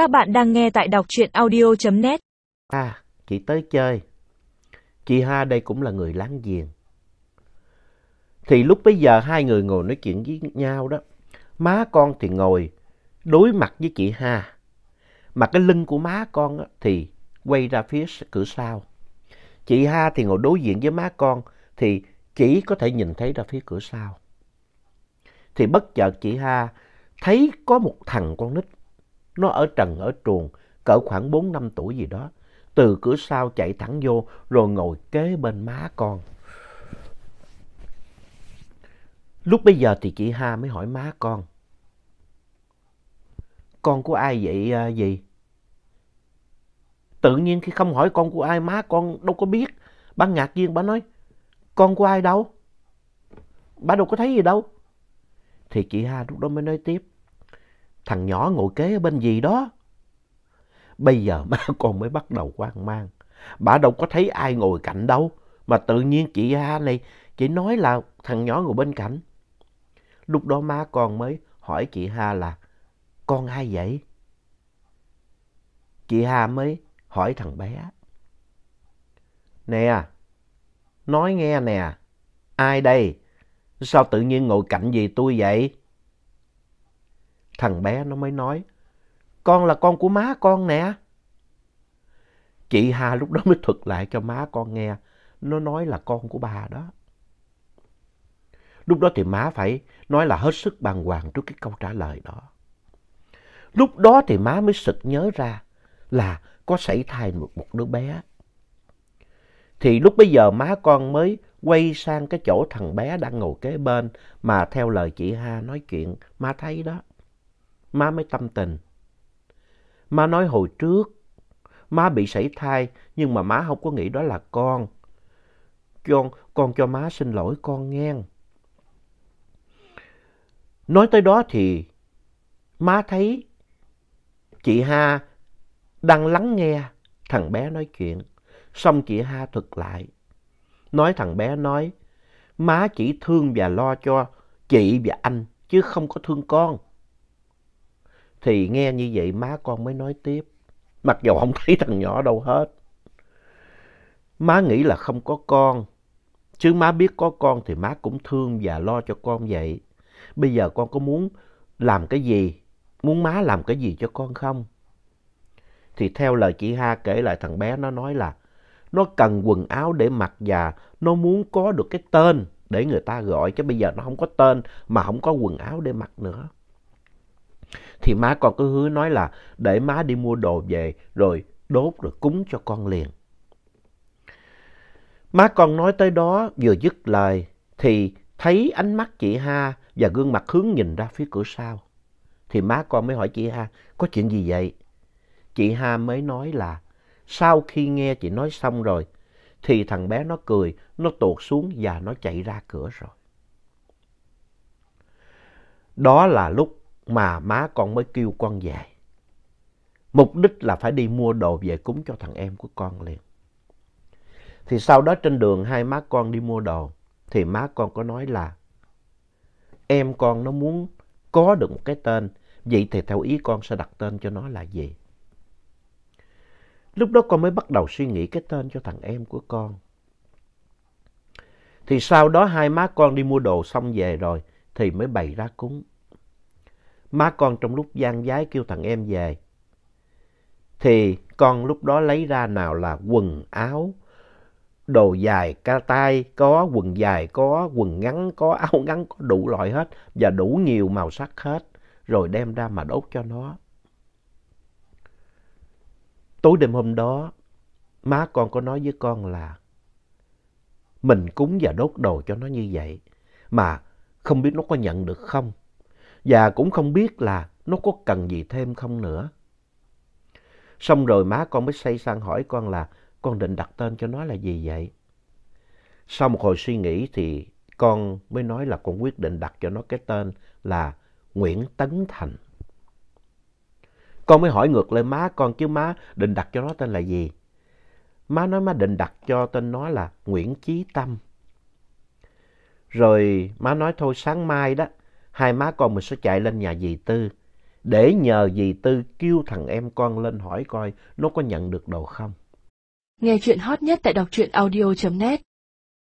Các bạn đang nghe tại đọc truyện audio.net. À, chị tới chơi. Chị Ha đây cũng là người láng giềng. Thì lúc bấy giờ hai người ngồi nói chuyện với nhau đó. Má con thì ngồi đối mặt với chị Ha. Mà cái lưng của má con á, thì quay ra phía cửa sau. Chị Ha thì ngồi đối diện với má con thì chỉ có thể nhìn thấy ra phía cửa sau. Thì bất chợt chị Ha thấy có một thằng con nít. Nó ở trần ở truồng, cỡ khoảng 4 năm tuổi gì đó. Từ cửa sau chạy thẳng vô rồi ngồi kế bên má con. Lúc bây giờ thì chị Ha mới hỏi má con. Con của ai vậy à, gì? Tự nhiên khi không hỏi con của ai má con đâu có biết. Bà ngạc nhiên bà nói con của ai đâu? Bà đâu có thấy gì đâu. Thì chị Ha lúc đó mới nói tiếp. Thằng nhỏ ngồi kế ở bên gì đó. Bây giờ má con mới bắt đầu hoang mang. Bà đâu có thấy ai ngồi cạnh đâu. Mà tự nhiên chị Ha này, chị nói là thằng nhỏ ngồi bên cạnh. Lúc đó má con mới hỏi chị Ha là, con ai vậy? Chị Ha mới hỏi thằng bé. Nè, nói nghe nè, ai đây? Sao tự nhiên ngồi cạnh gì tôi vậy? Thằng bé nó mới nói, con là con của má con nè. Chị Hà lúc đó mới thuật lại cho má con nghe, nó nói là con của bà đó. Lúc đó thì má phải nói là hết sức bàng hoàng trước cái câu trả lời đó. Lúc đó thì má mới sực nhớ ra là có sảy thai một, một đứa bé. Thì lúc bây giờ má con mới quay sang cái chỗ thằng bé đang ngồi kế bên mà theo lời chị Ha nói chuyện, má thấy đó. Má mới tâm tình. Má nói hồi trước, má bị sảy thai nhưng mà má không có nghĩ đó là con. Con, con cho má xin lỗi con nghe. Nói tới đó thì má thấy chị Ha đang lắng nghe thằng bé nói chuyện. Xong chị Ha thuật lại. Nói thằng bé nói, má chỉ thương và lo cho chị và anh, chứ không có thương con. Thì nghe như vậy má con mới nói tiếp. Mặc dù không thấy thằng nhỏ đâu hết. Má nghĩ là không có con. Chứ má biết có con thì má cũng thương và lo cho con vậy. Bây giờ con có muốn làm cái gì? Muốn má làm cái gì cho con không? Thì theo lời chị Ha kể lại, thằng bé nó nói là nó cần quần áo để mặc và nó muốn có được cái tên để người ta gọi. Chứ bây giờ nó không có tên mà không có quần áo để mặc nữa. Thì má con cứ hứa nói là để má đi mua đồ về rồi đốt rồi cúng cho con liền. Má con nói tới đó vừa dứt lời thì thấy ánh mắt chị Ha và gương mặt hướng nhìn ra phía cửa sau. Thì má con mới hỏi chị Ha, có chuyện gì vậy? Chị Ha mới nói là sau khi nghe chị nói xong rồi thì thằng bé nó cười, nó tuột xuống và nó chạy ra cửa rồi. Đó là lúc mà má con mới kêu con về. Mục đích là phải đi mua đồ về cúng cho thằng em của con liền. Thì sau đó trên đường hai má con đi mua đồ thì má con có nói là em con nó muốn có được một cái tên, vậy thì theo ý con sẽ đặt tên cho nó là gì? Lúc đó con mới bắt đầu suy nghĩ cái tên cho thằng em của con. Thì sau đó hai má con đi mua đồ xong về rồi thì mới bày ra cúng. Má con trong lúc gian giái kêu thằng em về. Thì con lúc đó lấy ra nào là quần áo, đồ dài ca tay có, quần dài có, quần ngắn có, áo ngắn có đủ loại hết và đủ nhiều màu sắc hết. Rồi đem ra mà đốt cho nó. Tối đêm hôm đó, má con có nói với con là mình cúng và đốt đồ cho nó như vậy mà không biết nó có nhận được không và cũng không biết là nó có cần gì thêm không nữa. Xong rồi má con mới say sang hỏi con là con định đặt tên cho nó là gì vậy? Sau một hồi suy nghĩ thì con mới nói là con quyết định đặt cho nó cái tên là Nguyễn Tấn Thành. Con mới hỏi ngược lại má con chứ má định đặt cho nó tên là gì? Má nói má định đặt cho tên nó là Nguyễn Chí Tâm. Rồi má nói thôi sáng mai đó, hai má con mình sẽ chạy lên nhà dì Tư để nhờ dì Tư kêu thằng em con lên hỏi coi nó có nhận được đồ không. Nghe chuyện hot nhất tại đọc truyện audio.net